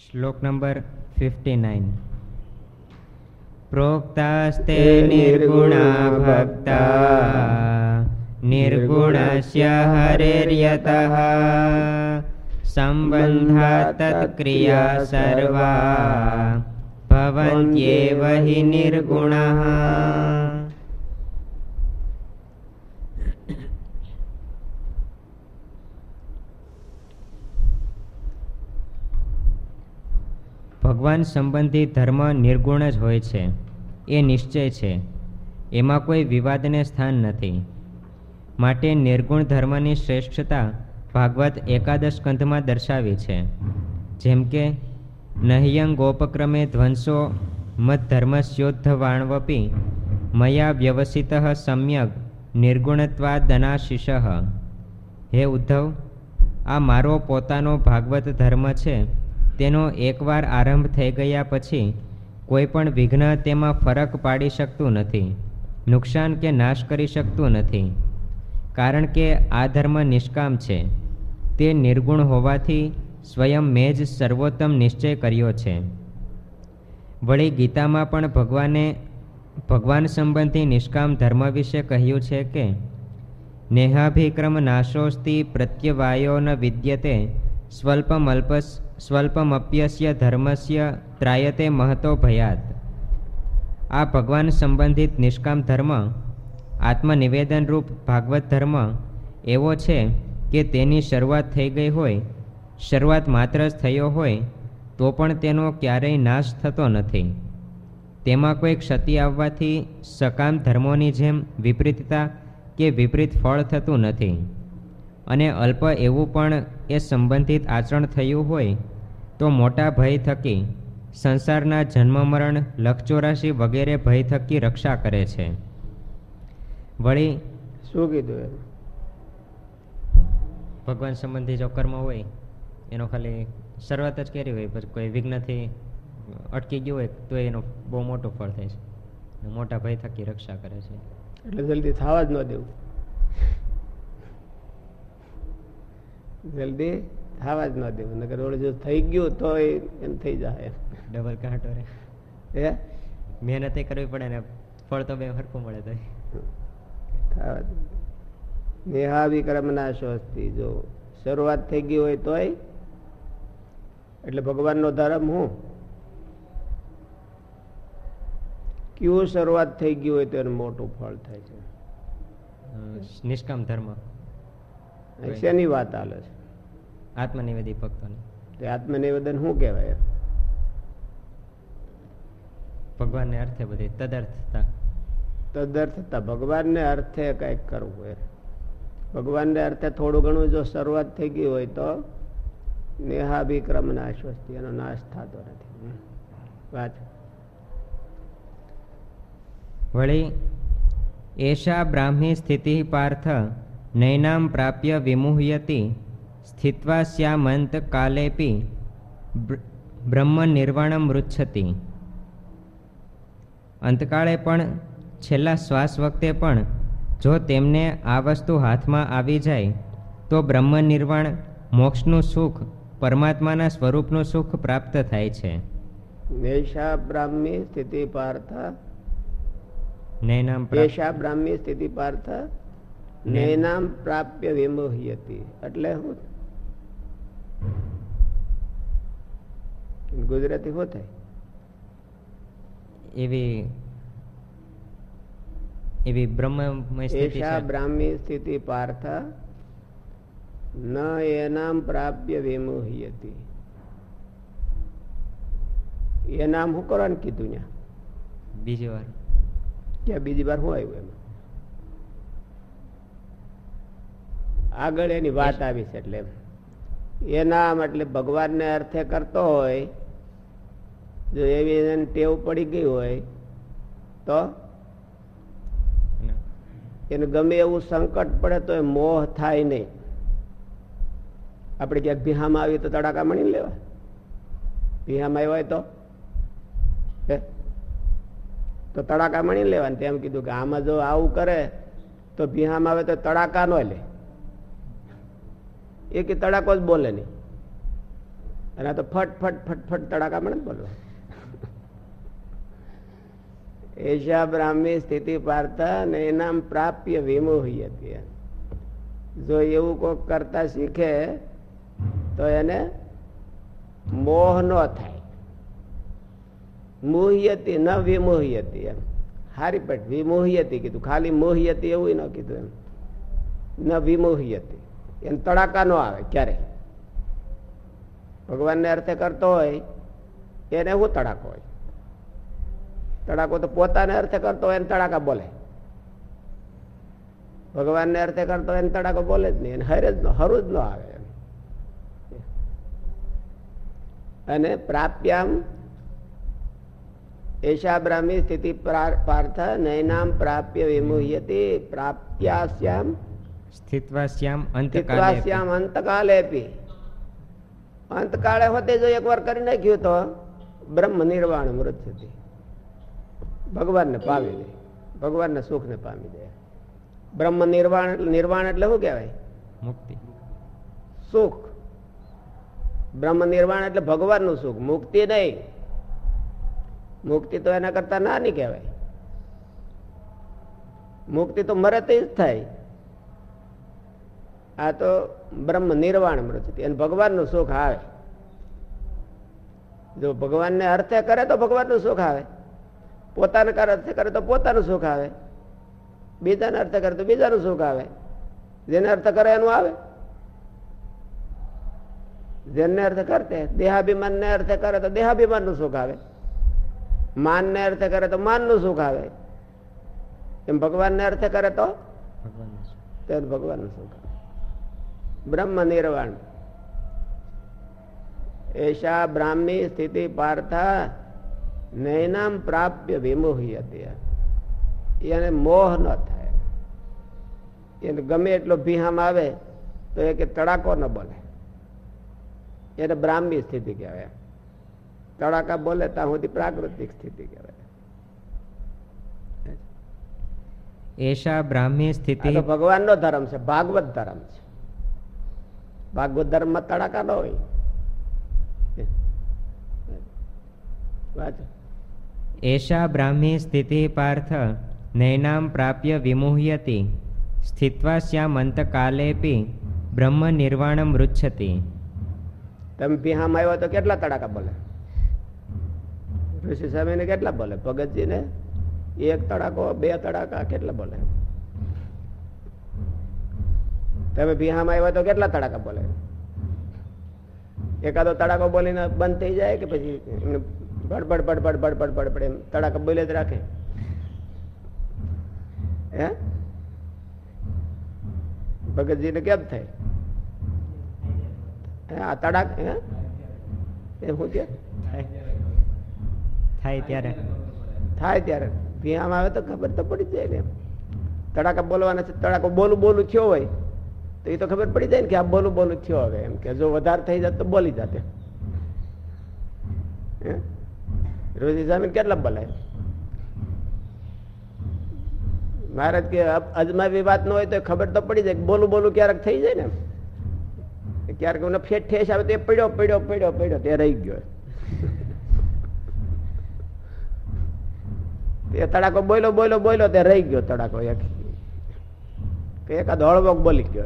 શ્લોક number fifty nine. પ્રોક્તાસ્તે નિર્ગુણા ભક્તા, નિર્ગુણસ્ય હરેર્યતઃ સંબંધા તત્ક્રિયા સર્વા ભવન્ત્યેવ હિ નિર્ગુણઃ। ભગવાન સંબંધી ધર્મ નિર્ગુણ જ હોય છે. એ નિશ્ચય છે. એમાં કોઈ વિવાદને સ્થાન નથી. માટે નિર્ગુણ ધર્મની શ્રેષ્ઠતા ભાગવત એકાદશ કંધમાં દર્શાવી છે. જેમ કે, નહ્યં ગોપક્રમે ધ્વંસો મદ્ધર્મસ્યોદ્ધવાણવપી મયા વ્યવસિત સમ્યક નિર્ગુણત્વાદનાશિષ. હે ઉદ્ધવ, આ મારો પોતાનો ભાગવત ધર્મ છે. તેનો એકવાર આરંભ થઈ ગયા પછી કોઈ પણ વિઘ્ન તેમાં ફરક પાડી શકતું નથી, નુકસાન કે નાશ કરી શકતું નથી. કારણ કે આ ધર્મ નિષ્કામ છે. તે નિર્ગુણ હોવાથી સ્વયં મેં જ સર્વોત્તમ નિશ્ચય કર્યો છે. વળી ગીતામાં પણ ભગવાને ભગવાન સંબંધી નિષ્કામ ધર્મ વિશે કહ્યું છે કે, નેહાભિક્રમ નાશોસ્તી પ્રત્યવાયો ન વિદ્યતે સ્વલ્પમલ્પસ સ્વલ્પમપ્યસ્ય ધર્મસ્ય ત્રાયતે મહતો ભયાત. આ ભગવાન સંબંધિત નિષ્કામ ધર્મ, આત્મનિવેદનરૂપ ભાગવત ધર્મ એવો છે કે તેની શરૂઆત થઈ ગઈ હોય, શરૂઆત માત્ર જ થયો હોય, તો પણ તેનો ક્યારેય નાશ થતો નથી. તેમાં કોઈ ક્ષતિ આવવાથી સકામ ધર્મોની જેમ વિપરીતતા કે વિપરીત ફળ થતું નથી. અને અલ્પ એવું પણ એ સંબંધિત આચરણ થયું હોય તો મોટા ભય થકી સંસારના જન્મ મરણ લક્ષચોરાશી વગેરે ભય થકી રક્ષા કરે છે. વળી શું કીધું એમ? ભગવાન સંબંધી જો કર્મ હોય એનો ખાલી શરૂઆત જ કરી હોય પછી કોઈ વિઘ્નથી અટકી ગયું હોય તો એનો બહુ મોટો ફળ થાય છે. મોટા ભય થકી રક્ષા કરે છે. એટલે જલ્દી થવા જ ન દેવું. જલ્દી થવા જ ન દેવું. નગર ઓલું જો થઈ ગયું તો એમ થઈ જાય. ડબલ કાંટો રે. હે? મહેનત કરવી પડે ને ફળ તો બે હરખું મળે તો થવા જ નેહાવિક્રમ ના સ્વસ્તિ જો શરૂઆત થઈ ગઈ હોય તોય એટલે ભગવાનનો ધર્મ હું? કયું શરૂઆત થઈ ગઈ હોય તો એનું મોટું ફળ થાય છે. નિષ્કામ ધર્મ. શેની વાત આલે છે? આત્મનિવેદી ભક્તોને. તો આત્મનિવેદન શું કહેવાય? ભગવાનને અર્થે બધી તદર્થતા. તદર્થતા. ભગવાનને અર્થે કંઈક કરવું એ ભગવાનને અર્થે થોડું ઘણું જો શરૂઆત થઈ ગઈ હોય તો નેહાભિક્રમ નાશ્વસ્તી એનો નાશ થતો નથી. વાત. વળી એષા બ્રાહ્મી સ્થિતિ પાર્થ નૈનામ પ્રાપ્ય વિમુહ્યતિ સ્થિત્વા સ્યામંત કાલેપી બ્રહ્મ નિર્વાણમ મૃચ્છતિ અંતકાળે પણ છેલ્લા શ્વાસ વખતે પણ જો તેમને આ વસ્તુ હાથમાં આવી જાય તો બ્રહ્મ નિર્વાણ મોક્ષનું સુખ પરમાત્માના સ્વરૂપનું સુખ પ્રાપ્ત થાય છે નૈષા બ્રાહ્મી સ્થિતિ પાર્થ એશા બ્રાહ્મી સ્થિતિ પાર્થ નૈનામ પ્રાપ્ય વિમોહ્યતી. એટલે શું ગુજરાતી શું થાય? એવી એવી બ્રહ્મમય સ્થિતિ છે. બ્રાહ્મી સ્થિતિ પાર્થ ન એનામ પ્રાપ્ય વિમોહ્યતી. એનામ શું કરવાનું કીધું ત્યાં બીજી વાર. ત્યાં બીજી વાર શું આવ્યું એમાં? આગળ એની વાત આવી છે એટલે એમ. નામ એટલે ભગવાનને અર્થે કરતો હોય જો એવી એને ટેવ પડી ગઈ હોય તો એને ગમે એવું સંકટ પડે તો એ મોહ થાય નહીં. આપણે ક્યાંક ભીહામાં આવી તો તડાકા મણી લેવા. ભીહામાં આવ્યા હોય તો? તો તડાકા મણી લેવા તેમ કીધું કે આમાં જો આવું કરે તો ભીહામાં આવે તો તડાકા ન લે. એ કે તડાકો જ બોલે નહીં. અને તો ફટ ફટ ફટ ફટ તડાકા મને ને બોલવા. એશા બ્રાહ્મી સ્થિતિ પાર્થા ને એનામ પ્રાપ્ય વિમોહી હતી જો એવું કોક કરતા શીખે, તો એને મોહ ન થાય. મોહિયતી ન વિમોહિયતી એમ. હારી પટ વિમોહિયતી કીધું. ખાલી મોહિયતી એવું ન કીધું એમ. ન વિમોહિયતી. એને તડાકા ન આવે ક્યારે ભગવાનને અર્થે કરતો હોય, એને હું તડાકો હોય. તડાકો તો પોતાને અર્થે કરતો હોય, એને તડાકા બોલે. ભગવાનને અર્થે કરતો હોય, એને તડાકો બોલે જ નહીં. એને હરે જ હરું જ ન આવે અને પ્રાપ્યામ એશા બ્રાહ્મી સ્થિતિ પાર્થ નયનામ પ્રાપ્ય વિમુહ્યતી પ્રાપ્યાસ્યામ સ્થિત્વાસ્યામ અંતકાલે સ્થિત્વાસ્યામ અંતકાલેપી. અંતકાળે હોતે જો એકવાર કરી નાખ્યું તો બ્રહ્મ નિર્વાણ ભગવાનને પામી દે. ભગવાનના સુખને પામી દે. બ્રહ્મ નિર્વાણ નિર્વાણ એટલે શું કહેવાય? મુક્તિ. સુખ. બ્રહ્મ નિર્વાણ એટલે ભગવાનનું સુખ. મુક્તિ નહીં. મુક્તિ તો એના કરતા નાની કહેવાય. મુક્તિ તો મરતી જ થાય. આ તો બ્રહ્મ નિર્વાણ મૃત્યુ. અને ભગવાનનું સુખ આવે. જો ભગવાનને અર્થે કરે તો ભગવાનનું સુખ આવે. પોતાને અર્થે કરે તો પોતાનું સુખ આવે. બીજાને અર્થે કરે તો બીજાનું સુખ આવે. જેને અર્થ કરે એનું આવે. જેને અર્થ કરતે દેહાભિમાનને અર્થે કરે તો દેહાભિમાનનું સુખ આવે. માન ને અર્થે કરે તો માનનું સુખ આવે. એમ ભગવાનને અર્થે કરે તો ભગવાનનું સુખ. તો ભગવાનનું સુખ આવે બ્રહ્મ નિર્વાણ એશા બ્રાહ્મી સ્થિતિ પાર્થા નૈનામ પ્રાપ્ય વિમોહી હતી એને મોહ ન થાય. એને ગમે એટલો ભીહામ આવે તો એ કે તડાકો ન બોલે. એને બ્રાહ્મી સ્થિતિ કહેવાય. તડાકા બોલે ત્યાં સુધી પ્રાકૃતિક સ્થિતિ કહેવાય. એશા બ્રાહ્મી સ્થિતિ ભગવાન નો ભગવાનનો ધર્મ છે ભાગવત ધર્મ છે. ભાગવત ધર્મમાં તડાકા ન હોય. એશા બ્રાહ્મી સ્થિતિ પાર્થ નૈનામ પ્રાપ્ય વિમુહ્યતિ. અંતકાલેપી બ્રહ્મ નિર્વાણમ રુચ્છતિ. તમે બિહામ આવ્યો તો કેટલા તડાકા બોલે? ઋષિ સ્વામીને કેટલા બોલે? ભગતજીને એક તડાકો બે તડાકા કેટલા બોલે? તમે ભીહામાં આવ્યા તો કેટલા તડાકા બોલે? એકાદો તડાકો બોલીને બંધ થઈ જાય કે પછી એમને ભડભડ બડબડ ભડભડ બડબડ એમ તડાકા બોલે જ રાખે? હે? ભગતજીને કેમ થાય? આ તડાક હે? એ શું કે? થાય ત્યારે. થાય ત્યારે. ભીહામાં આવે તો ખબર તો પડી જાય ને તડાકા બોલવાના છે તડાકો બોલું બોલું થયો હોય તો એ તો ખબર પડી જાય ને કે આ બોલું બોલું થયો હવે. એમ કે જો વધારે થઈ જાત તો બોલી જાતે? રોજી સ્વામી કેટલા બોલાય? મહારાજ કે અજમાવી વાત ન હોય તો ખબર તો પડી જાય બોલું બોલું ક્યારેક થઈ જાય ને ક્યારેક એમને ફેટ ઠેસ આવે તો એ પડ્યો પડ્યો પડ્યો પડ્યો, તે રહી ગયો. એ તડાકો બોલ્યો બોલ્યો બોલ્યો, તે રહી ગયો તડાકો એક. એકાદ હળવોક બોલી ગયો.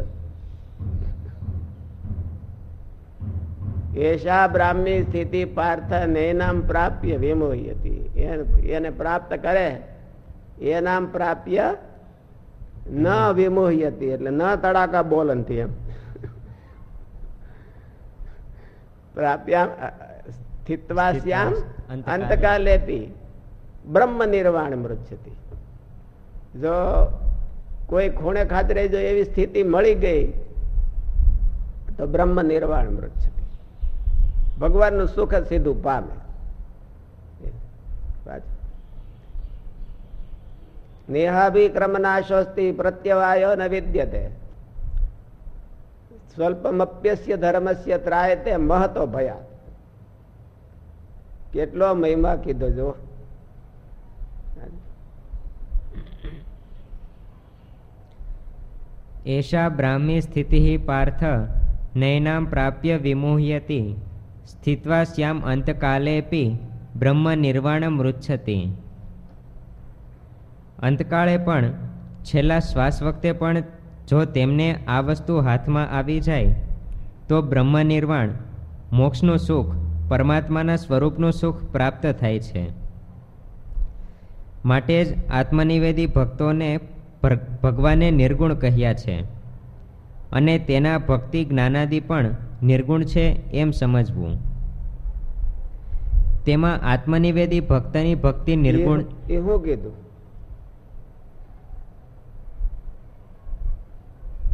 એશા બ્રાહ્મી સ્થિતિ પાર્થ નૈનામ પ્રાપ્ય હતી એને- પ્રાપ્ત કરે એનામ પ્રાપ્ય ન વિમોહી હતી એટલે ન તડાકા બોલનથી એમ. પ્રાપ્યા સ્થિત્વાસ્યામ અંતકાલે. અંતકાલેપી બ્રહ્મ નિર્વાણ મૃત્યતિ જો કોઈ ખૂણે ખાતરે જો એવી સ્થિતિ મળી ગઈ તો બ્રહ્મ નિર્વાણ મૃત્યતિ ભગવાનનું સુખ જ સીધું પામે. નેહાભિક્રમનાશોસ્તિ નેહાભિક્રમ નાશોસ્તિ પ્રત્યવાયો ન વિદ્યતે. સ્વલ્પમપ્યસ્ય ધર્મસ્ય ત્રાય તે મહતો ભયા કેટલો મહિમા કીધો જો. એશા બ્રાહ્મી સ્થિતિ પાર્થ, નૈનામ પ્રાપ્ય વિમોહ્યતિ. સ્થિત્વા શ્યામ અંતકાલેપી બ્રહ્મ નિર્વાણ મૃચ્છતિ અંતકાળે પણ છેલ્લા શ્વાસ વખતે પણ જો તેમને આ વસ્તુ હાથમાં આવી જાય તો બ્રહ્મ નિર્વાણ મોક્ષનું સુખ પરમાત્માના સ્વરૂપનું સુખ પ્રાપ્ત થાય છે માટે જ આત્મનિવેદી ભક્તોને ભગવાને નિર્ગુણ કહ્યા છે અને તેના ભક્તિ જ્ઞાનાદિ પણ નિર્ગુણ છે એમ સમજવું. તેમાં આત્મનિવેદી ભક્તની ભક્તિ નિર્ગુણ એ હું કીધું?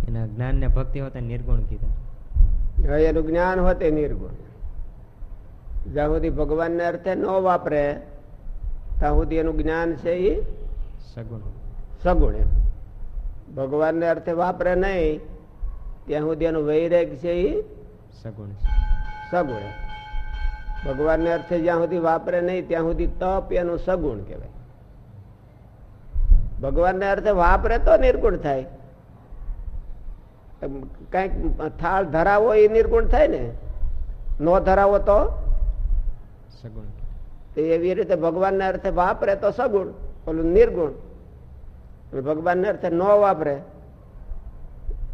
એના જ્ઞાન ને ભક્તિ હોતા નિર્ગુણ કીધા. એનું જ્ઞાન હોતે નિર્ગુણ. જ્યાં સુધી ભગવાનને અર્થે ન વાપરે ત્યાં સુધી એનું જ્ઞાન છે એ સગુણ. સગુણ એમ. ભગવાનને અર્થે વાપરે નહીં ત્યાં સુધી એનું વૈરાગ છે એ સગુણ સગુણ. ભગવાનને અર્થે જ્યાં સુધી વાપરે નહીં ત્યાં સુધી તપ એનું સગુણ કહેવાય. ભગવાનને અર્થે વાપરે તો નિર્ગુણ થાય. કંઈક થાળ ધરાવો એ નિર્ગુણ થાય ને? નો ધરાવો તો? સગુણ. એવી રીતે ભગવાનને અર્થે વાપરે તો સગુણ પેલું નિર્ગુણ. ભગવાનને અર્થે ન વાપરે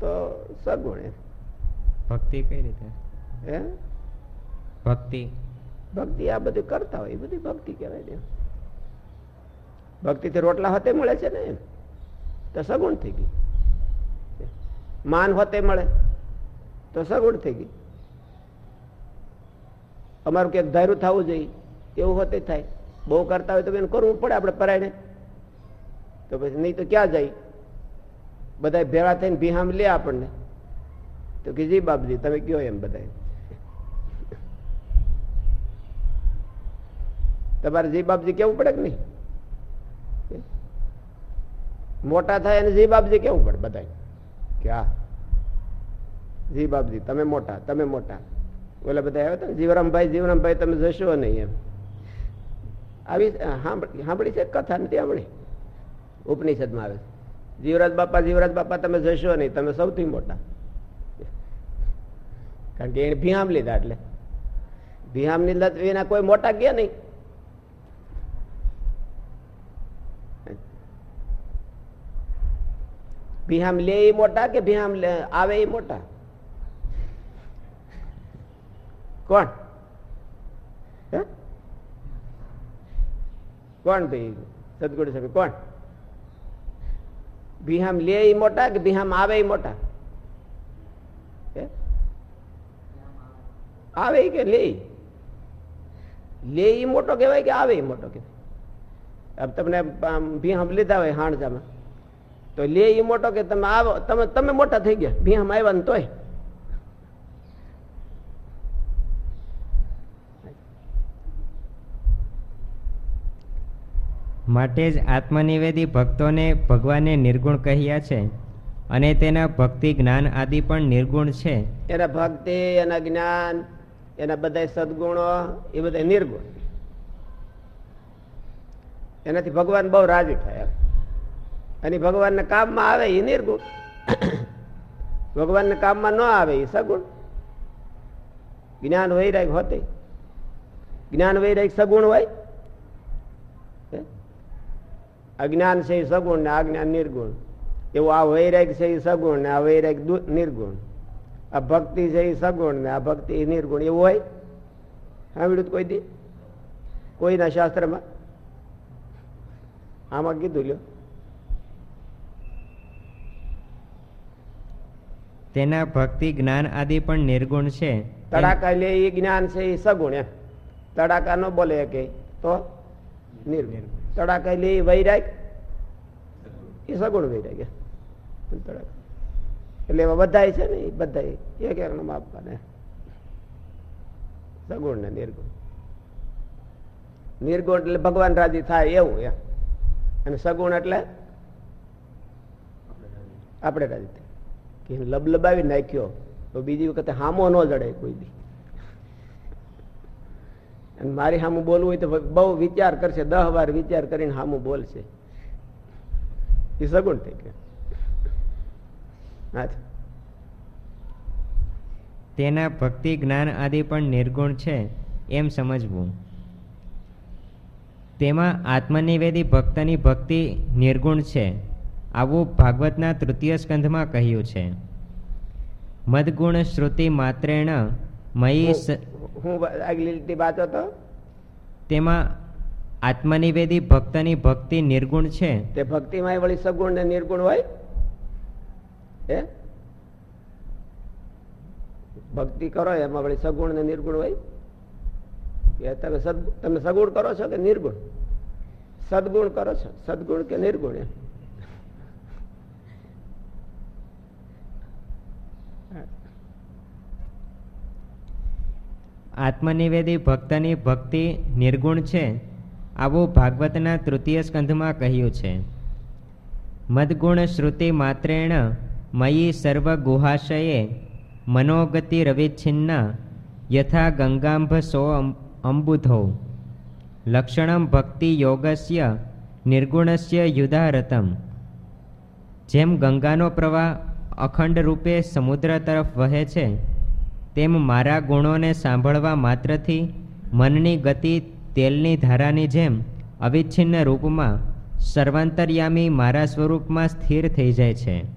તો સગુણ. ભક્તિ કઈ રીતે? હે? ભક્તિ. ભક્તિ આ બધું કરતા હોય એ બધી ભક્તિ કહેવાય ને. ભક્તિથી રોટલા હોતે મળે છે ને તો સગુણ થઈ ગઈ. માન હોતે મળે તો સગુણ થઈ ગઈ. અમારું ક્યાંક ધાર્યું થવું જોઈએ એવું હોતે થાય. બહુ કરતા હોય તો એને કરવું પડે આપણે પરાયણે. તો પછી નહીં તો ક્યાં જાય? બધા ભેળા થઈને ભીહામ લે આપણને. તો કે બાપજી, તમે કયો એમ બધા તમારે જી બાપજી કેવું પડે કે નહીં? મોટા થાય અને જી બાપજી કેવું પડે બધા કે જી બાપજી, તમે મોટા તમે મોટા. ઓલા બધા આવ્યા હતા જીવરામભાઈ જીવરામભાઈ, તમે જશો નહીં એમ. આવી સાંભળી છે કથા નથી સાંભળી ઉપનિષદમાં આવે છે. જીવરાજ બાપા જીવરાજ બાપા, તમે જશો નહીં, તમે સૌથી મોટા. કારણ કે એને ભીહામ લીધા એટલે. ભીહામ લીધા તો એના કોઈ મોટા ગયા નહીં. ભીહામ લે એ મોટા કે ભીહામ આવે એ મોટા? કોણ? કોણ ભાઈ? સદગુરુ સાહેબ, કોણ? ભીહામ લે એ મોટા કે ભીહામ આવે એ મોટા હે? આવે કે લે? લે ઈ મોટો કહેવાય કે આવે એ મોટો કહેવાય? આમ તમને ભીહામ લીધા હોય હાણજામાં. તો લે ઈ મોટો કે તમે આવો તમે તમે મોટા થઈ ગયા ભીહામ આવ્યા ને તોય. માટે જ આત્મનિવેદી ભક્તોને ભગવાને નિર્ગુણ કહ્યા છે અને તેના ભક્તિ જ્ઞાન આદિ પણ નિર્ગુણ છે. એના ભક્તિ એના જ્ઞાન એના બધા સદગુણો, એ બધા નિર્ગુણ. એનાથી ભગવાન બહુ રાજી થાય. અને ભગવાનને કામમાં આવે એ નિર્ગુણ. ભગવાનને કામમાં ન આવે એ સગુણ. જ્ઞાન વૈરાગ હોતે. જ્ઞાન વૈરાગ સગુણ હોય? અજ્ઞાન છે એ સગુણ ને અજ્ઞાન નિર્ગુણ. એવું આ વૈરાગ છે એ સગુણ ને આ વૈરાગ નિર્ગુણ. આ ભક્તિ છે એ સગુણ ને આ ભક્તિ એ નિર્ગુણ એવું હોય? સાંભળ્યું કોઈ દી? કોઈના શાસ્ત્રમાં? આમાં કીધું લ્યો. તેના ભક્તિ જ્ઞાન આદિ પણ નિર્ગુણ છે. તડાકા લે એ જ્ઞાન છે એ સગુણ એમ. તડાકા ન બોલે કે તો નિર્ગુણ. તડાકા લે એ વૈરાગ? એ સગુણ વૈરાગ તડાકા. એટલે એમાં બધાય છે ને બધાય એક એક નું આપવાને. સગુણ ને નિર્ગુણ. નિર્ગુણ એટલે ભગવાન રાજી થાય એવું એમ. અને સગુણ એટલે આપણે રાજી થાય. કે લબલબાવી નાખ્યો, તો બીજી વખતે હામો ન જડે કોઈ બી. અને મારી સામું બોલવું હોય તો બહુ વિચાર કરશે, દહ વાર વિચાર કરીને સામું બોલશે. એ સગુણ થઈ ગયું. તેના ભક્તિ જ્ઞાન આદિ પણ નિર્ગુણ છે એમ સમજવું. તેમાં આત્મનિવેદી ભક્તની ભક્તિ નિર્ગુણ છે આવું ભાગવતના તૃતીય સ્કંધમાં કહ્યું છે. મદગુણ શ્રુતિ માત્રેણ મયી હું આગલી લીટી વાંચો તો. તેમાં આત્મનિવેદી ભક્તની ભક્તિ નિર્ગુણ છે. તે ભક્તિમાં વળી સગુણ ને નિર્ગુણ હોય? હે? ભક્તિ કરો, એમાં વળી સગુણ ને નિર્ગુણ હોય? કે તમે સદગુ તમે સગુણ કરો છો કે નિર્ગુણ? સદગુણ કરો છો? સદગુણ કે નિર્ગુણ એમ? આત્મનિવેદી ભક્તની ભક્તિ નિર્ગુણ છે, આવું ભાગવતના તૃતીય સ્કંધમાં કહ્યું છે. મદગુણ શ્રુતિ માત્રેણ મયી સર્વ ગુહાશયે મનોગતિ રવિચ્છિન્ના યથા ગંગાંભ સો અંબુધૌ લક્ષણમ ભક્તિ યોગસ્ય નિર્ગુણસ્ય યુધારતમ જેમ ગંગાનો પ્રવાહ અખંડ રૂપે સમુદ્ર તરફ વહે છે, તેમ મારા ગુણોને સાંભળવા માત્રથી મનની ગતિ તેલની ધારાની જેમ અવિચ્છિન્ન રૂપમાં સર્વાંતર્યામી મારા સ્વરૂપમાં સ્થિર થઈ જાય છે.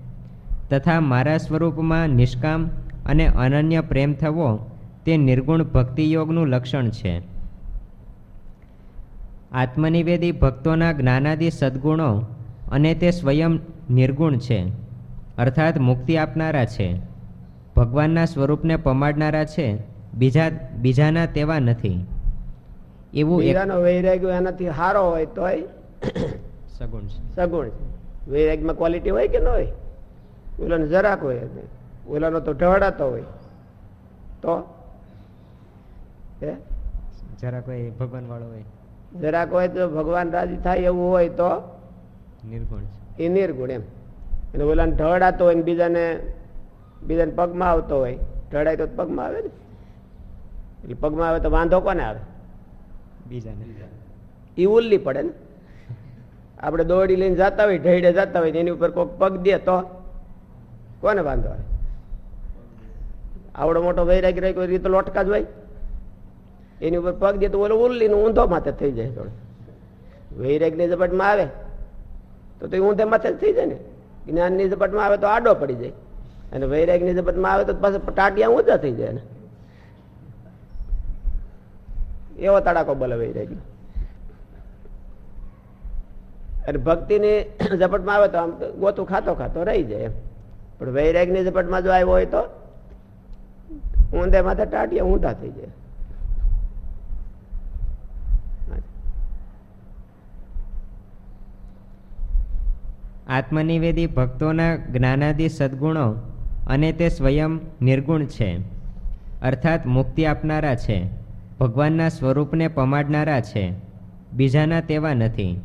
તથા મારા સ્વરૂપમાં નિષ્કામ અને અનન્ય પ્રેમ થવો તે નિર્ગુણ ભક્તિયોગનું લક્ષણ છે. આત્મનિવેદી ભક્તોના જ્ઞાનાદિ સદ્ગુણો અને તે સ્વયં નિર્ગુણ છે અર્થાત મુક્તિ આપનારા છે. ભગવાનના સ્વરૂપને પમાડનારા છે બીજા બીજાના તેવા નથી. એવું બીજાનો વૈરાગ્ય એનાથી સારો હોય તોય સગુણ સગુણ વૈરાગ્યમાં ક્વોલિટી હોય કે ન હોય? ઓલાનો જરાક હોય ઓલાનો તો ઢળાતો હોય. તો? હે? જરા કોઈ ભગવાન વાળો હોય. જરાક હોય તો ભગવાન રાજી થાય એવું હોય તો? નિર્ગુણ એ નિર્ગુણ એમ. અને ઓલાને ઢળાતો હોય ને બીજાને બીજાને પગમાં આવતો હોય. ઢળાય તો પગમાં આવે ને. એટલે પગમાં આવે તો વાંધો કોને આવે? બીજાને. એ ઉલ્લી પડે ને. આપણે દોડી લઈને જતા હોય ઢેડે જતા હોય એની ઉપર કોઈક પગ દે તો? કોને વાંધો આવે? આવડો મોટો વૈરાગ રહી કોઈ રીતે લોટકા જ હોય. એની ઉપર પગ દે તો ઓલો ઉલ્લી ઊંધો માથે થઈ જાય થોડો વૈરાગની ઝપટમાં આવે તો તે ઊંધે માથે થઈ જાય ને. જ્ઞાનની ઝપટમાં આવે તો આડો પડી જાય. અને વૈરાગની ઝપટમાં આવે તો પાછા ટાટિયા ઊંચા થઈ જાય ને. એવો તડાકો બોલે વૈરાગ. અને ભક્તિની ઝપટમાં આવે તો આમ ગોતું ખાતો ખાતો રહી જાય એમ. પણ વૈરાગની ઝપટમાં જો આવ્યો હોય તો? ઊંધે માથે ટાટિયા, ઊંધા થઈ જાય. આત્મનિવેદી ભક્તોના જ્ઞાનાદિ સદ્ગુણો અને તે સ્વયં નિર્ગુણ છે. અર્થાત મુક્તિ આપનારા છે. ભગવાનના સ્વરૂપને પમાડનારા છે. બીજાના તેવા નથી.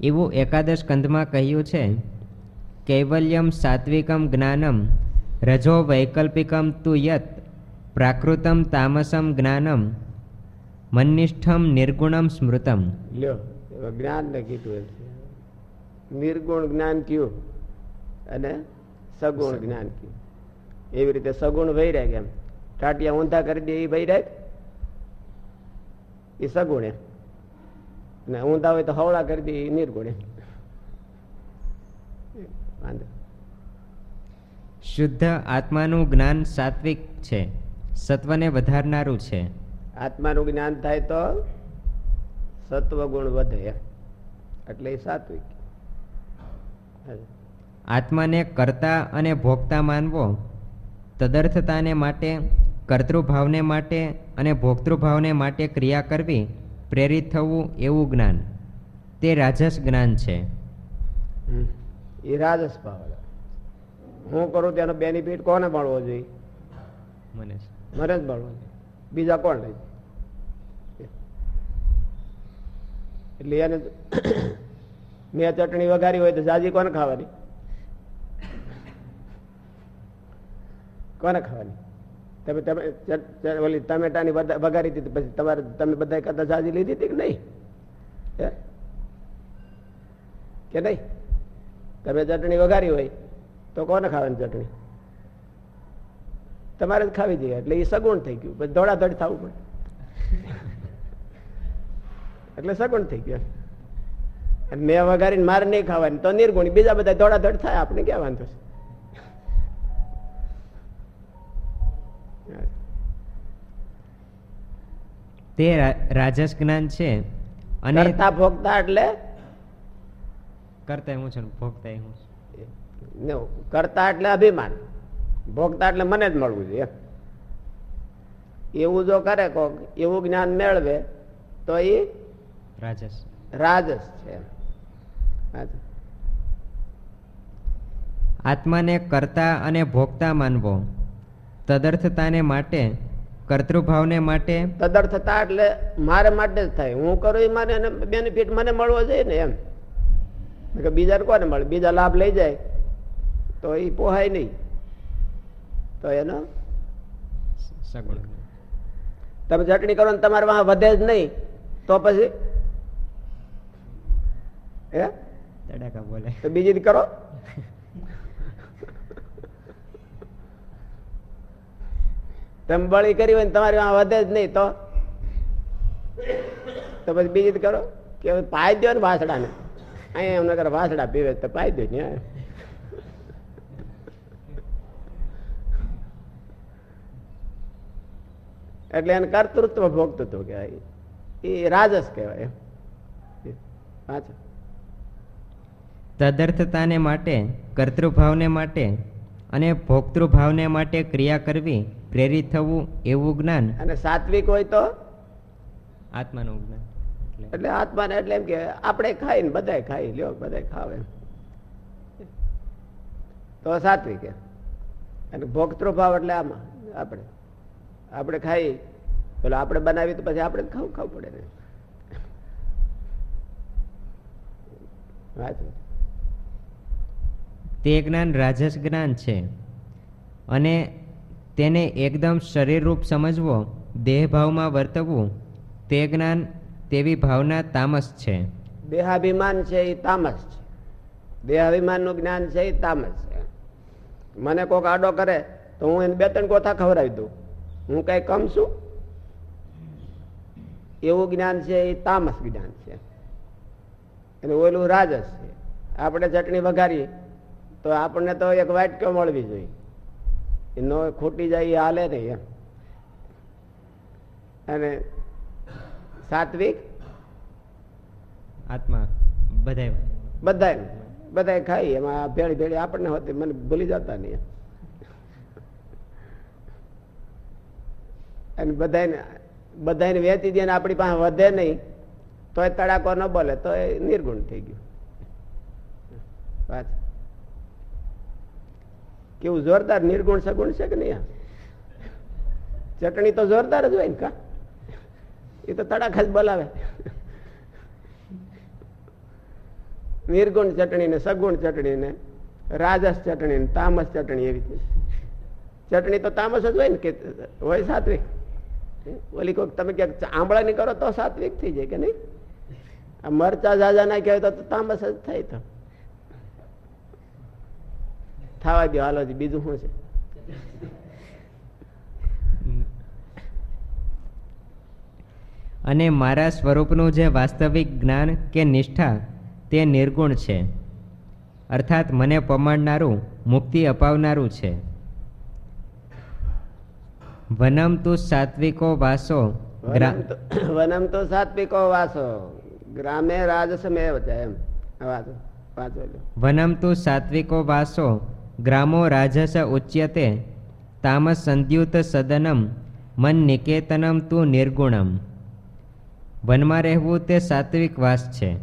એવું એકાદશ કંધમાં કહ્યું છે કૈવલ્યમ સાત્વિકમ જ્ઞાનમ રજો વૈકલ્પિકમ તુ યત પ્રાકૃતમ તામસમ જ્ઞાનમ મન્નિષ્ઠમ નિર્ગુણમ સ્મૃતમ. લ્યો જ્ઞાન ને કીધું નિર્ગુણ જ્ઞાન કયું? અને સગુણ જ્ઞાન કયું? એવી રીતે સગુણ વૈરાગ એમ? ટાટિયા ઊંધા કરી દે એ વૈરાગ એ સગુણ એમ. અને ઊંધા હોય તો હવળા કરી દે એ નિર્ગુણ એમ. વાંધો. શુદ્ધ આત્માનું જ્ઞાન સાત્વિક છે. સત્વને વધારનારું છે. આત્માનું જ્ઞાન થાય તો સત્વગુણ વધે. એટલે સાત્વિક. આત્માને કર્તા અને ભોગતા માનવો તદર્થતાને માટે કર્તૃભાવને માટે અને ભોક્તૃભાવને માટે ક્રિયા કરવી પ્રેરિત થવું એવું જ્ઞાન. તે રાજસ જ્ઞાન છે. એ રાજસ ભાવ હું કરું તેનો બેનિફિટ કોને મળવો જોઈએ? મને મને જ મળવો જોઈએ. બીજા કોણ લઈ એટલે એને મેં ચટણી વઘારી હોય તો જાજી કોને ખાવાની? કોને ખાવાની? તમે તમે ઓલી ટમેટાની વઘારી હતી પછી તમારે તમે બધા કરતા જાજી લીધી હતી કે નહીં? કે નહીં? તમે ચટણી વઘારી હોય તો કોને ખાવાની ચટણી? તમારે જ ખાવી જોઈએ એટલે એ સગુણ થઈ ગયું. પછી દોડાદોડ થવું પડે. એટલે સગુણ થઈ ગયું અને મેં વઘારીને મારે નહીં ખાવાની તો નિર્ગુણ. બીજા બધા દોડાદોડ થાય આપણે ક્યાં વાંધો છે? તે રાજસ જ્ઞાન છે. અને કરતા ભોગતા એટલે કરતા હું છે ભોગતા હું છું. કરતા એટલે અભિમાન ભોગતા એટલે મને જ મળવું જોઈએ. એવું જો કરે કોક એવું જ્ઞાન મેળવે તો એ રાજસ રાજસ છે. આત્માને કરતા અને ભોગતા માનવો તદર્થતાને માટે કર્તૃભાવને માટે તદર્થતા એટલે મારે માટે જ થાય હું કરું એ મારે બેનિફિટ મને મળવો જોઈએ ને એમ બીજાને કોને મળે? બીજા લાભ લઈ જાય તો એ પોહાય નહીં. તો એનો તમે ચટણી કરો ને તમારે વાહ વધે જ નહીં તો પછી? હે? તડાકા બોલે. તો બીજી કરો. તમે બળી કરી હોય ને તમારી વાહ વધે જ નહીં તો? તો પછી બીજી કરો. કે પાય દો ને વાસડાને અહીંયા એમના કરે વાસડા પીવે તો પાઈ દે ને એટલે એને કર્તૃત્વ ભોગતૃત્વ કહેવાય એ રાજસ કહેવાય એમ. તદર્થતાને માટે કર્તૃભાવને માટે અને ભોક્તૃભાવને માટે ક્રિયા કરવી પ્રેરિત થવું એવું જ્ઞાન અને સાત્વિક હોય તો? આત્માનું જ્ઞાન. એટલે આત્માને એટલે એમ કે આપણે ખાઈ ને બધા ખાઈ લ્યો બધા ખાવે. તો સાત્વિક. અને ભોક્તૃભાવ એટલે આમાં આપણે. આપણે ખાઈ પેલો આપણે બનાવી તો પછી આપણે ખાવું ખાવું પડે ને. તે જ્ઞાન રાજસ જ્ઞાન છે. અને તેને એકદમ શરીરરૂપ સમજવો દેહભાવમાં વર્તવું તે જ્ઞાન તેવી ભાવના તામસ છે. દેહાભિમાન છે એ તામસ છે. દેહાભિમાનનું જ્ઞાન છે એ તામસ છે. મને કોઈક આડો કરે તો હું એને બે ત્રણ કોથા ખવડાવી દઉં. હું કઈ કમ છું? એવું જ્ઞાન છે એ તામસ જ્ઞાન છે. અને ઓલું રાજસ છે. આપણે ચટણી વઘારીએ તો આપણને તો એક વાટકો મળવી જોઈએ. એ નો ખોટી જાય એ હાલે નહીં એમ. અને સાત્વિક? આત્મા બધાય. બધા બધાય ખાઈ એમાં ભેળી ભેળી આપણને હોતી. મને ભૂલી જતા નહીં. અને બધાને બધાને વેચી દે આપણી પાસે વધે નહીં તો એ તડાકો ન બોલે તો એ નિર્ગુણ થઈ ગયું. વાત. કેવું જોરદાર નિર્ગુણ સગુણ છે કે નહીં ચટણી તો જોરદાર જ હોય ને કા? એ તો તડાખા જ બોલાવે. નિર્ગુણ ચટણી ને સગુણ ચટણી ને રાજસ ચટણી ને તામસ ચટણી એવી ચટણી તો તામસ જ હોય ને કે હોય સાત્વિક. ઓલી કોઈક તમે ક્યાંક આંબળા ની કરો તો સાત્વિક થઈ જાય કે નહીં? આ મરચા ઝાઝા નાખ્યા હોય તો તામસ જ થાય તો. થવા દો હાલો બીજું શું છે? અને મારા સ્વરૂપનું જે વાસ્તવિક જ્ઞાન કે નિષ્ઠા તે નિર્ગુણ છે. અર્થાત મને પમાડનારું મુક્તિ અપાવનારું છે. વનમ તુ સાત્વિકો વાસો વનમ તો- સાત્વિકો વાસો. ગ્રામે રાજસમેવ એમ. વનમ તુ સાત્વિકો વાસો ગ્રામો રાજસ ઉચ્યતે તામસ સંદ્યુત સદનમ મન નિકેતનમ તું નિર્ગુણમ. વનમાં રહેવું તે સાત્વિક વાસ છે.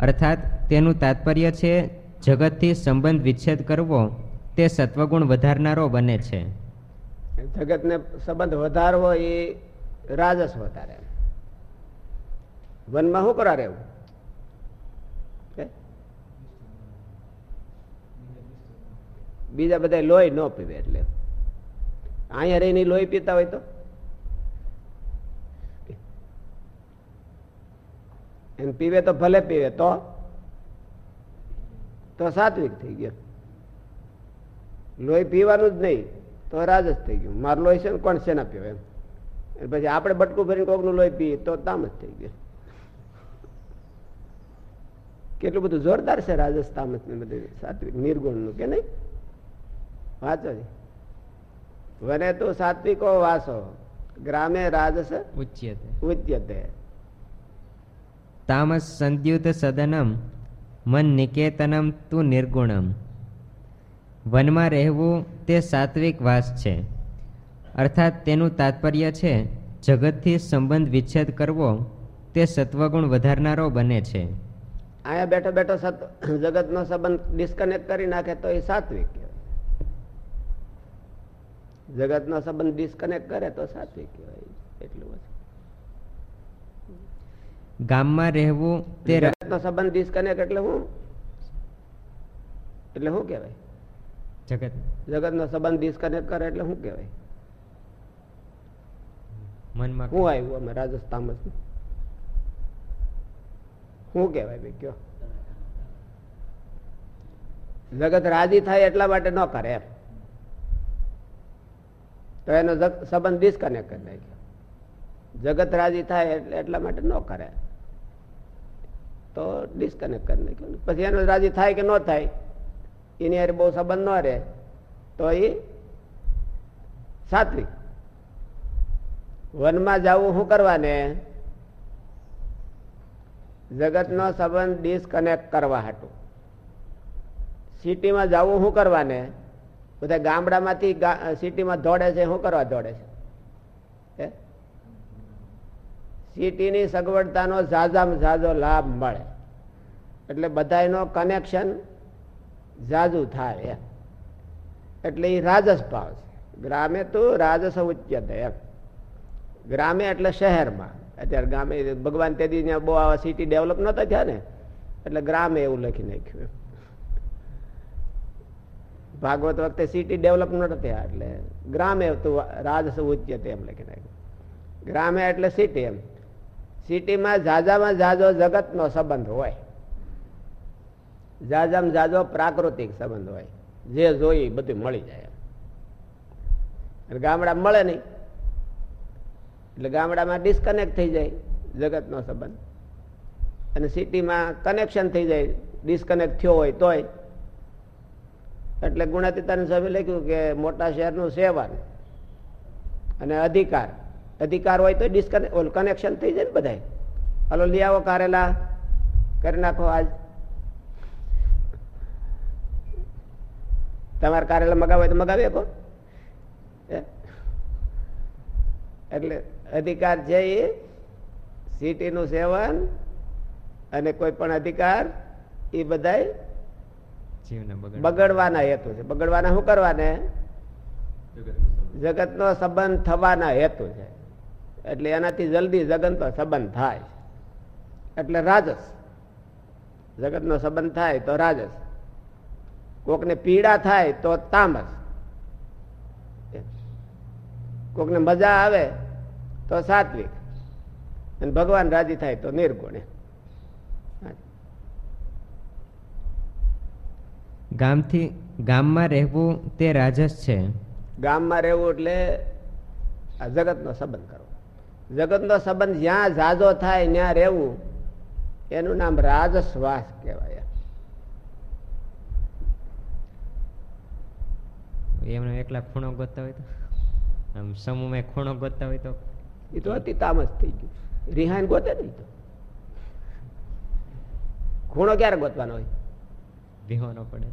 અર્થાત, તેનું તાત્પર્ય છે, જગતથી સંબંધ વિચ્છેદ કરવો, તે સત્વગુણ વધારનારો બને છે. જગતને સંબંધ વધારવો એ રાજસ વધારે. વનમાં શું કરા રહેવું? બીજા બધા લોહી ન પીવે એટલે. અહીંયા રહીને લોહી પીતા હોય તો? એને પીવે તો ભલે પીવે તો? તો સાત્વિક થઈ ગયો. લોહી પીવાનું જ નહીં તો રાજસ થઈ ગયું. મારું લોહી છે ને કોણ શેના પીવે એમ? પછી આપણે બટકું ભરીને કોકનું લોહી પીએ તો તામસ થઈ ગયું. કેટલું બધું જોરદાર છે રાજસ તામસ ને બધું સાત્વિક નિર્ગુણનું કે નહીં? વાંચો જી. વને તો સાત્વિકો વાસો. ગ્રામે રાજસ ઉચ્યતે. ઉચ્યતે. તામસ સંદ્યુત સદનમ મન નિકેતનમ તું નિર્ગુણમ વનમાં રહેવું તે સાત્વિક વાસ છે. અર્થાત તેનું તાત્પર્ય છે, જગતથી સંબંધ વિચ્છેદ કરવો, તે સત્વગુણ વધારનારો બને છે. અહીંયા બેઠો બેઠો સત, જગતનો સંબંધ ડિસ્કનેક્ટ કરી નાખે તો એ સાત્વિક કહેવાય. જગતનો સંબંધ ડિસ્કનેક્ટ કરે તો સાત્વિક કહેવાય. એટલું ગામમાં રહેવું તે જગતનો સંબંધ ડિસ્કનેક્ટ એટલે હું? એટલે શું કહેવાય. જગત. જગતનો સંબંધ ડિસ્કનેક્ટ કરે એટલે શું કહેવાય. મનમાં હું આવ્યું અમે રાજસ્થાન શું કહેવાય ભાઈ કયો? જગત રાજી થાય એટલા માટે ન કરે એમ. તો એનો સંબંધ ડિસ્કનેક્ટ કરી નાખ્યો. જગત રાજી થાય એટલે એટલા માટે ન કરે. તો ડિસ્કનેક્ટ કરી નાખ્યો. પછી એનો રાજી થાય કે ન થાય, એની હારે બહુ સંબંધ ન રહે, તો એ સાત્વિક. વનમાં જવું શું કરવાને? જગતનો સંબંધ ડિસ્કનેક્ટ કરવા હતું સિટીમાં જવું શું કરવાને? બધા ગામડામાંથી સિટીમાં દોડે છે, શું કરવા દોડે છે હે? સિટીની સગવડતાનો ઝાઝામાં ઝાઝો લાભ મળે. એટલે બધાયનો કનેક્શન ઝાઝું થાય એમ. એટલે એ રાજસ છે. ગ્રામે તો રાજસ ઉચ્યતે એમ. ગ્રામે એટલે શહેરમાં. અત્યારે ગામે ભગવાન તે દી ત્યાં બહુ આવા સિટી ડેવલપ નતા થયા ને, એટલે ગ્રામે એવું લખી નાખ્યું ભાગવત વખતે સિટી ડેવલપ નતા થયા, એટલે ગ્રામે તો રાજસ ઉચ્યતે એમ લખી નાખ્યું. ગ્રામે એટલે સિટી એમ. સિટીમાં ઝાઝામાં ઝાઝો જગતનો સંબંધ હોય. ઝાઝામાં ઝાઝો પ્રાકૃતિક સંબંધ હોય. જે જોઈ બધું મળી જાય ગામડા મળે નહીં. એટલે ગામડામાં ડિસ્કનેક્ટ થઈ જાય જગતનો સંબંધ. અને સિટીમાં કનેક્શન થઈ જાય ડિસ્કનેક્ટ થયો હોય તોય. એટલે ગુણાતીતાની સ્વામી લખ્યું કે મોટા શહેરનું સેવન અને અધિકાર અધિકાર હોય તો ડિસ્કનેક્ટ ઓલ કનેક્શન થઈ જાય ને બધાય. હલો લઈ આવો કારેલા. કરી નાખો આજ. તમારે કારેલા મગાવે તો મગાવી શકો? એટલે અધિકાર છે એ સિટીનું સેવન અને કોઈ પણ અધિકાર એ બધાય બગડવાના હેતુ છે. બગડવાના શું કરવાને? જગતનો સંબંધ થવાના હેતુ છે. એટલે એનાથી જલ્દી જગતનો સંબંધ થાય. એટલે રાજસ. જગતનો સંબંધ થાય તો રાજસ. કોકને પીડા થાય તો તામસ. કોકને મજા આવે તો સાત્વિક. અને ભગવાન રાજી થાય તો નિર્ગુણ. ગામથી ગામમાં રહેવું તે રાજસ છે. ગામમાં રહેવું એટલે આ જગતનો સંબંધ કરવો. જગતનો સંબંધ જ્યાં ઝાઝો થાય ત્યાં રહેવું એનું નામ રાજસવાસ કહેવાય. એમને એકલા ખૂણો ગોતતા હોય તો? આમ સમૂહમાં ખૂણો ગોતતા હોય તો? એ તો અતિ તામસ થઈ ગયું. રિહાઈન ગોતે નહીં તો? ખૂણો ક્યારે ગોતવાનો હોય? ભીહો ન પડે.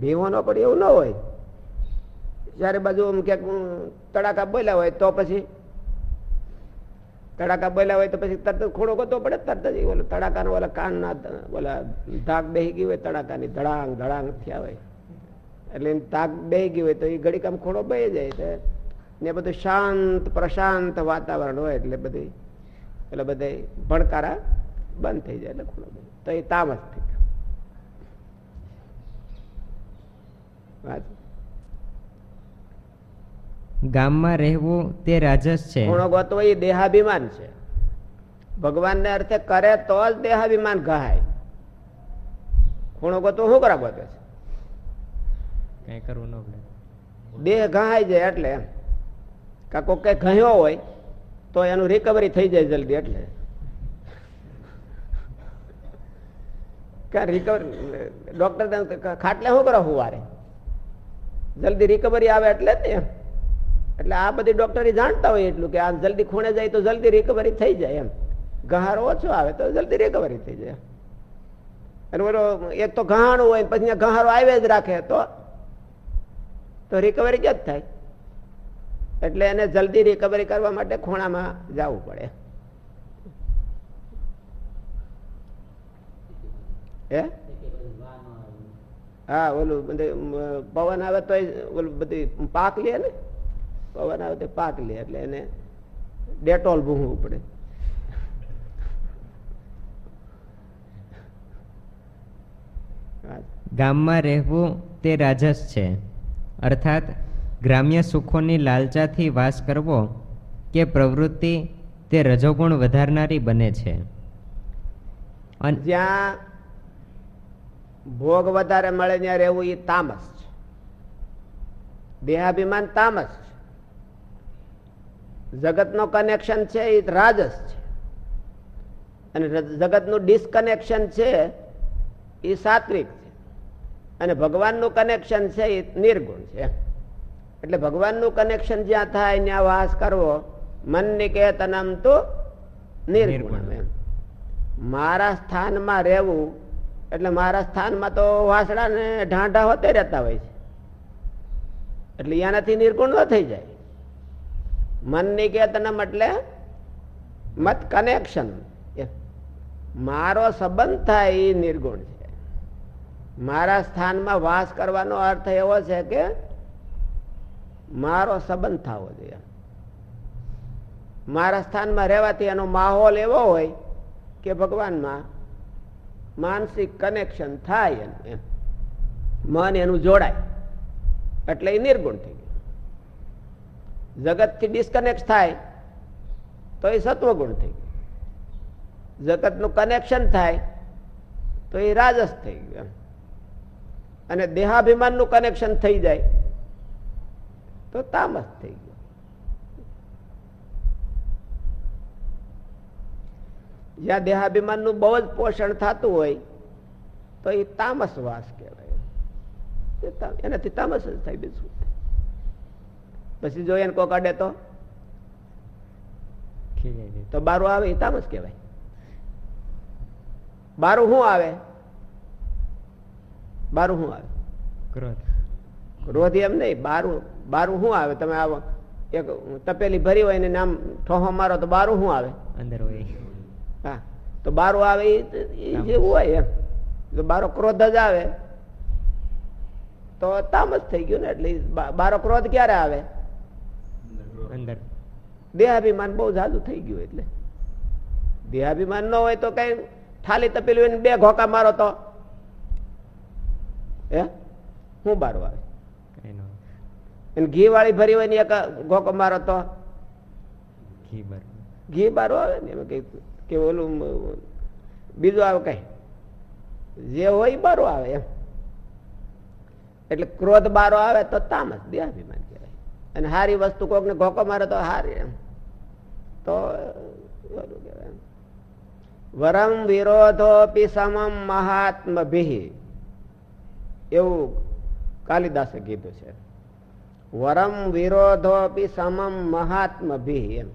ભીવો ન પડે એવું ન હોય. જ્યારે બાજુ આમ ક્યાંક તડાકા બોલ્યા હોય તો પછી તડાકા બોલ્યા હોય તો પછી તરત ખોડો ગોતવો પડે તરત જ ઓલો તડાકાનો ઓલા કાનના ઓલા ધાક બેહી ગઈ હોય તડાકાની, ધડાંગ ધડાંગ થયા હોય. એટલે તાક બેહી ગઈ હોય તો એ ઘડીક આમ ખૂણો બે જાય ને બધું શાંત, પ્રશાંત વાતાવરણ હોય એટલે બધી, એટલે બધે ભણકારા બંધ થઈ જાય એટલે બે તો એ તામસ થઈ ગયો. વાત ગામમાં રહેવું તે રાજસ છે. ખૂણો ગોતવો એ દેહાભિમાન છે. ભગવાનને અર્થે કરે તો જ દેહાભિમાન ગહાય ખૂણો ગોતવો શું કરા ગોતે છે? કઈ કરવું ન દેહ ઘાઈ જાય એટલે કાં કોક કઈ ઘયો હોય તો એનું રિકવરી થઈ જાય જલ્દી એટલે. ક્યાં રિકવરી ડોક્ટર ખાટલે શું કરો હુવારે? જલ્દી રિકવરી આવે એટલે જ ને એટલે આ બધી ડોક્ટરી જાણતા હોય એટલું કે આ જલ્દી ખૂણે જાય તો જલ્દી રિકવરી થઈ જાય એમ. ગહારો ઓછો આવે તો જલ્દી રિકવરી થઈ જાય અને બોલો એક તો ઘાણું હોય પછી ગહારો આવે જ રાખે તો તો રિકવરી જ થાય? એટલે એને જલ્દી રિકવરી કરવા માટે ખૂણામાં જવું પડે. હે? હા, ઓલું બધું પવન આવે તો ઓલું બધી પાક લે ને? પવન આવે તો પાક લે એટલે એને ડેટોલ ભૂંગવું પડે. ગામમાં રહેવું તે રાજસ છે. અર્થાત ગ્રામ્ય સુખોની લાલચાથી વાસ કરવો કે પ્રવૃત્તિ તે રજોગુણ વધારનારી બને છે. અન- જ્યાં ભોગ વધારે મળે ત્યાં રહેવું એ તામસ છે. દેહાભિમાન તામસ જગતનો કનેક્શન છે એ રાજસ છે. અને જગતનું ડિસકનેક્શન છે એ સાત્વિક છે. અને ભગવાનનું કનેક્શન છે એ નિર્ગુણ છે. એટલે ભગવાનનું કનેક્શન જ્યાં થાય ત્યાં વાસ કરવો મન નિકેતનમ તો નિર્ગુણ. એમ. મારા સ્થાનમાં રહેવું એટલે મારા સ્થાનમાં તો વાસડા ને ઢાંઢા હોતે રહેતા હોય છે. એટલે એનાથી નિર્ગુણ ન થઈ જાય. મન નિકેતનમ એટલે મત કનેક્શન મારો સંબંધ થાય એ નિર્ગુણ છે. મારા સ્થાનમાં વાસ કરવાનો અર્થ એવો છે કે મારો સંબંધ થવો જોઈએ. મારા સ્થાનમાં રહેવાથી એનો માહોલ એવો હોય કે ભગવાનમાં માનસિક કનેક્શન થાય એમ. મન એનું જોડાય. એટલે એ નિર્ગુણ થઈ જગતથી ડિસ્કનેક્ટ થાય, તો એ સત્વગુણ થઈ ગયું. જગતનું કનેક્શન થાય, તો એ રાજસ થઈ ગયું અને દેહાભિમાનનું કનેક્શન થઈ જાય, તો તામસ થઈ ગયું. જ્યાં દેહાભિમાનનું બહુ જ પોષણ થતું હોય, તો એ તામસ વાસ કહેવાય. એનાથી તામસ જ થાય બીજું? પછી જોઈએ ને કોક અડે તો? તો બારું આવે એ તામસ કહેવાય. બારું શું આવે? બારું શું આવે? ક્રોધ. ક્રોધ એમ નહીં બારું બારું શું આવે? તમે આવો એક તપેલી ભરી હોય ને નામ ઠોહો મારો તો બારું શું આવે? અંદર હોય. હા તો બારું આવે એ જેવું હોય એમ. જો બારો ક્રોધ જ આવે. તો તામસ થઈ ગયું ને એટલે બારો ક્રોધ ક્યારે આવે? અંદર. દેહાભિમાન બહુ જાદુ થઈ ગયું એટલે. દેહાભિમાન ન હોય તો કઈ થાલી તપેલી હોય બે ઘોકા મારો તો. હે? હું બારો આવે? ઘી વાળી ભરી હોય ને એક ઘોકો મારો તો? ઘી બાર. ઘી બારો આવે ને? એમાં કઈ કે ઓલું બીજું આવે કઈ? જે હોય બારો આવે એમ. એટલે ક્રોધ બારો આવે તો તામસ દેહાભિમાન. અને હારી વસ્તુ કોક ને ઘોકો મારે તો હારી એમ. તો. વરમ વિરોધોપી સમમ મહાત્મભિ. એવું કાલિદાસે કીધું છે. વરમ વિરોધોપી સમમ મહાત્મભિ એમ.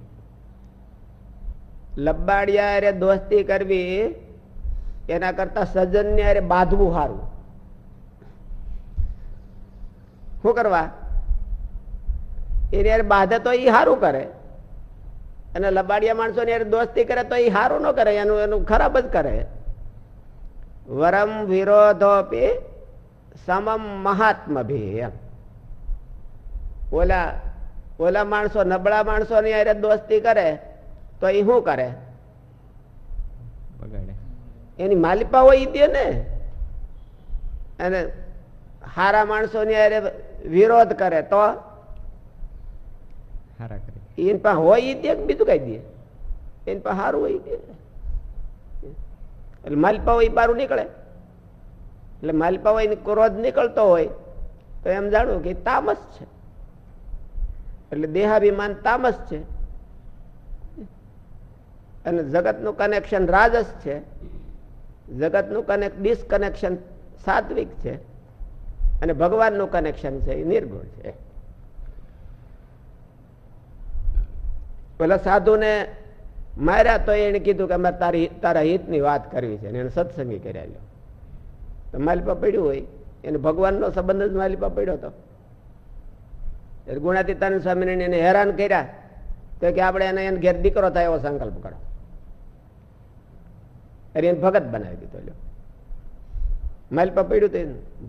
લબ્બાડિયા અરે દોસ્તી કરવી, એના કરતા સજ્જન અરે બાંધવું સારું શું કરવા? એને યાર બાંધે તો એ સારું કરે. અને લબાડિયા માણસો ને દોસ્તી કરે તો એ સારું ન કરે એનું એનું ખરાબ જ કરે. વરમ વિરોધોપી સમમ મહાત્મભી એમ. ઓલા ઓલા માણસો નબળા માણસો ની યારે દોસ્તી કરે તો એ શું કરે? બગાડે. એની માલિપા હોય ઈ દે ને. અને હારા માણસો ની યારે વિરોધ કરે તો? હારા કરે. પાસે હોય એ દે બીજું કઈ દે. એની પાસે સારું હોય દે એટલે માલપા હોય બારું નીકળે. એટલે માલપા હોય ક્રોધ નીકળતો હોય, તો એમ જાણવું કે તામસ છે. એટલે દેહાભિમાન તામસ છે. અને જગતનું કનેક્શન રાજસ છે. જગતનું કનેક્ટ ડિસકનેક્શન સાત્વિક છે. અને ભગવાનનું કનેક્શન છે એ નિર્ગુણ છે. પેલા સાધુને માર્યા તો એને કીધું કે અમારે તારી, તારા હિતની વાત કરવી છે એને સત્સંગી કર્યા તો માલિપા પડ્યું હોય, એને ભગવાનનો સંબંધ જ માલિપા પડ્યો હતો. ગુણાતીતાનંદ સ્વામીને એને હેરાન કર્યા તો કે આપણે એને એને ઘેર દીકરો થાય એવો સંકલ્પ કરો. એને ભગત બનાવી દીધો લ્યો. માલિપા પડ્યું તો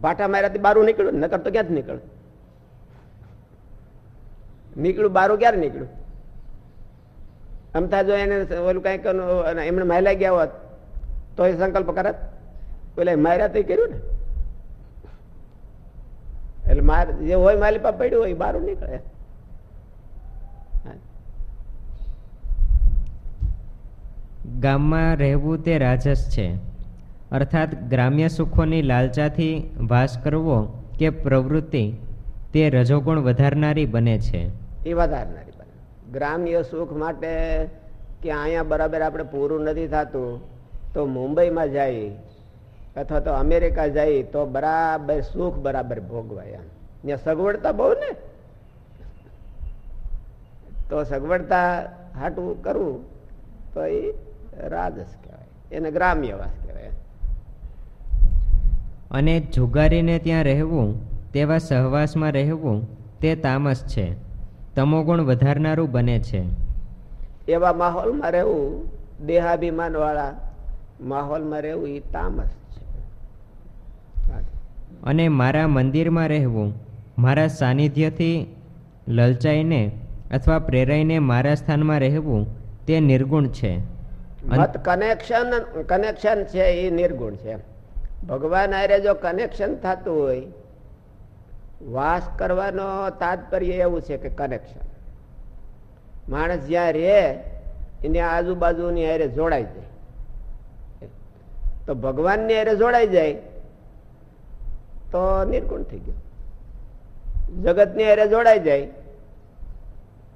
ભાઠા માર્યાથી બારું નીકળ્યું, નકર તો ક્યાંથી નીકળ્યું? નીકળ્યું બારું ક્યારે નીકળ્યું? અમથા જો એને ઓલું કંઈક એમણે માયલા ગયા હોત તો એ સંકલ્પ કરત. પેલા માર્યા તો કર્યું ને. એટલે માર જે હોય માલિપા પડ્યું હોય બહાર નીકળે. ગામમાં રહેવું તે રાજસ છે. અર્થાત ગ્રામ્ય સુખોની લાલચાથી વાસ કરવો કે પ્રવૃત્તિ તે રજોગુણ વધારનારી બને છે. એ વધારનારી. ગ્રામ્ય સુખ માટે કે અહીંયા બરાબર આપણે પૂરું નથી થતું, તો મુંબઈમાં જાય અથવા તો અમેરિકા જાય, તો બરાબર સુખ બરાબર ભોગવાય ત્યાં સગવડતા બહુ ને? તો સગવડતા હાટવું કરવું તો એ રાજસ કહેવાય, એને ગ્રામ્યવાસ કહેવાય. અને જુગારીને ત્યાં રહેવું, તેવા સહવાસમાં રહેવું, તે તામસ છે. તમોગુણ વધારનારું બને છે. એવા માહોલમાં રહેવું દેહાભિમાન વાળા માહોલમાં રહેવું એ તામસ છે. અને મારા મંદિરમાં રહેવું મારા સાનિધ્યથી લલચાઈને અથવા પ્રેરાઈને મારા સ્થાનમાં રહેવું તે નિર્ગુણ છે. મત કનેક્શન કનેક્શન છે એ નિર્ગુણ છે. ભગવાન આરે જો કનેક્શન થતું હોય વાસ કરવાનો તાત્પર્ય એવું છે કે કનેક્શન માણસ જ્યાં રહે, એની આજુબાજુની હારે જોડાઈ જાય. તો ભગવાનની હારે જોડાઈ જાય, તો નિર્ગુણ થઈ ગયો. જગતની હારે જોડાઈ જાય,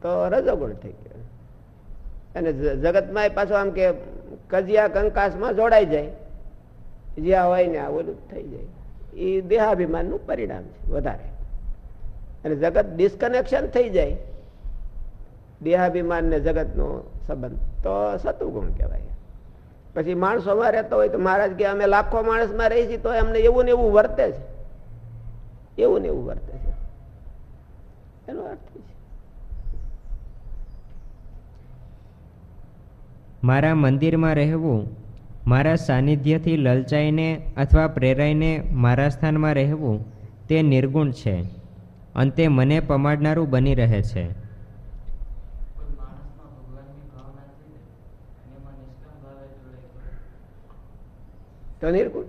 તો રજોગુણ થઈ ગયો. અને જગતમાં પાછો આમ કે કજિયા કંકાસમાં જોડાઈ જાય, જ્યાં હોય ને આ ઓલું થઈ જાય. એ દેહાભિમાનનું પરિણામ છે, વધારે. અને જગત ડિસ્કનેક્શન થઈ જાય. દેહાભિમાન ને જગતનો સંબંધ. તો સતુગુણ કહેવાય. પછી માણસોમાં રહેતો હોય તો મહારાજ કે, અમે લાખો માણસમાં રહી છીએ, તો એમને એવું ને એવું વર્તે છે. એવું ને એવું વર્તે છે. એનો અર્થ છે. મારા મંદિરમાં રહેવું, મારા સાનિધ્યથી લલચાઈને અથવા પ્રેરાઈને મારા સ્થાનમાં રહેવું, તે નિર્ગુણ છે. અંતે મને પમાડનારું બની રહે છે. તો નિર્ગુણ.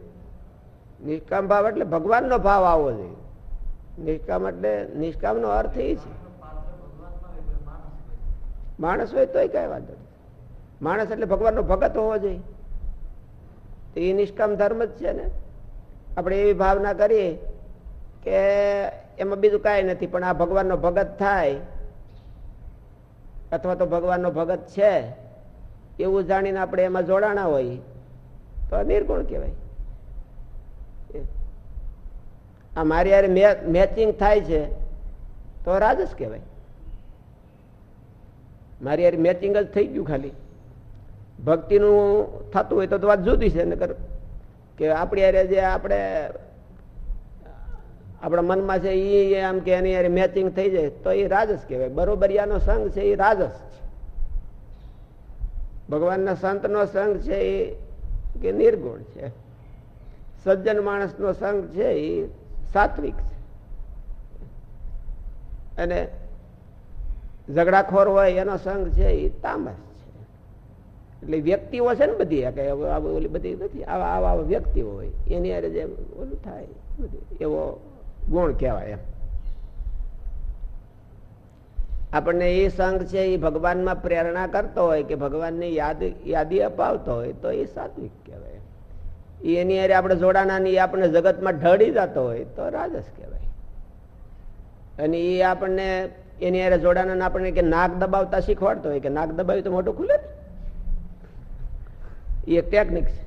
નિષ્કામ ભાવ એટલે ભગવાનનો ભાવ આવવો જોઈએ નિષ્કામ એટલે નિષ્કામનો અર્થ એ છે. માણસ હોય તોય કઈ વાંધો માણસ એટલે ભગવાનનો ભગત હોવો જોઈએ. એ નિષ્કામ ધર્મ જ છે ને. આપણે એવી ભાવના કરીએ કે એમાં બીજું કાંઈ નથી, પણ આ ભગવાનનો ભગત થાય, અથવા તો ભગવાનનો ભગત છે, એવું જાણીને આપણે એમાં જોડાણા હોય, તો નિર્ગુણ કહેવાય. આ મારી યારે મેચિંગ થાય છે, તો રાજસ કહેવાય. મારી યારે મેચિંગ જ થઈ ગયું ખાલી. ભક્તિનું થતું હોય તો વાત જુદી છે, નકર કે આપણી યારે જે આપણે આપણા મનમાં છે એ આમ કે એની યારે મેચિંગ થઈ જાય તો એ રાજસ કહેવાય. બરોબરિયાનો સંઘ છે એ રાજસ છે. ભગવાનના સંતનો સંઘ છે એ કે નિર્ગુણ છે. સજ્જન માણસનો સંઘ છે એ સાત્વિક છે. અને ઝઘડાખોર હોય એનો સંઘ છે એ તામસ છે. એટલે વ્યક્તિઓ છે ને બધી ઓલી બધી નથી. આવા આવા વ્યક્તિઓ હોય. એની હારે જે ઓલું થાય એવો ગુણ કહેવાય એમ. આપણને એ સંઘ છે, એ ભગવાનમાં પ્રેરણા કરતો હોય કે ભગવાનની યાદ, યાદી અપાવતો હોય, તો એ સાત્વિક કહેવાય એની અરે આપણે જોડાનાની આપણને જગતમાં ઢળી જતો હોય, તો રાજસ કહેવાય. અને એ આપણને, એની અરે જોડાના આપણને કે નાક દબાવતા શીખવાડતો હોય, કે નાક દબાવ્યું તો મોટું ખુલે ને? એ એક ટેકનિક છે.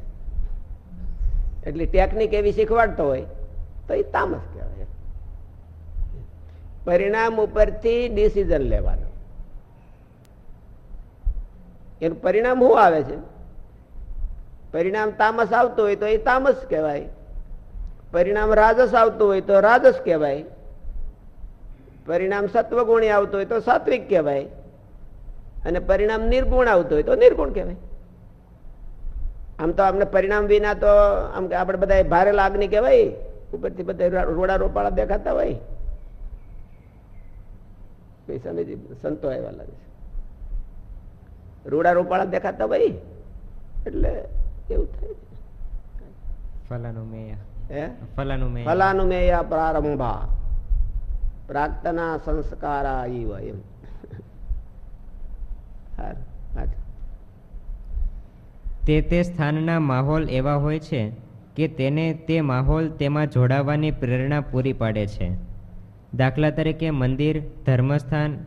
એટલે ટેકનિક એવી શીખવાડતો હોય, તો એ તામસ કહેવાય. પરિણામ ઉપરથી ડિસિઝન લેવાનું. એનું પરિણામ શું આવે છે? પરિણામ તામસ આવતું હોય તો એ તામસ કહેવાય. પરિણામ રાજસ આવતું હોય તો રાજસ કહેવાય. પરિણામ સત્વગુણી આવતું હોય તો સાત્વિક કહેવાય. અને પરિણામ નિર્ગુણ આવતું હોય તો નિર્ગુણ કહેવાય. આમ તો આપણે પરિણામ વિના તો આમ આપણે બધા ભારે લાગણી કહેવાય. ઉપરથી બધા રોડા રોપાળા દેખાતા હોય. નથી સંતો આવ્યા લાગે છે. રૂડા રૂપાળા દેખાતા ભાઈ? એટલે એવું થાય ફલાનુમેય પ્રારંભા. સંસ્કારા ઈવ એમ. તે તે સ્થાનના માહોલ એવા હોય છે કે તેને તે માહોલ તેમાં જોડાવાની પ્રેરણા પૂરી પાડે છે. દાખલા તરીકે મંદિર ધર્મસ્થાન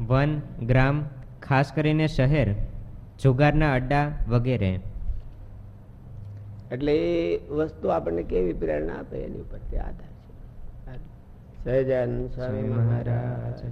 વન ગ્રામ ખાસ કરીને શહેર જુગારના અડ્ડા વગેરે. એટલે એ વસ્તુ આપણને કેવી પ્રેરણા આપે એની ઉપર આધાર છે. સહજાનંદ સ્વામી મહારાજ.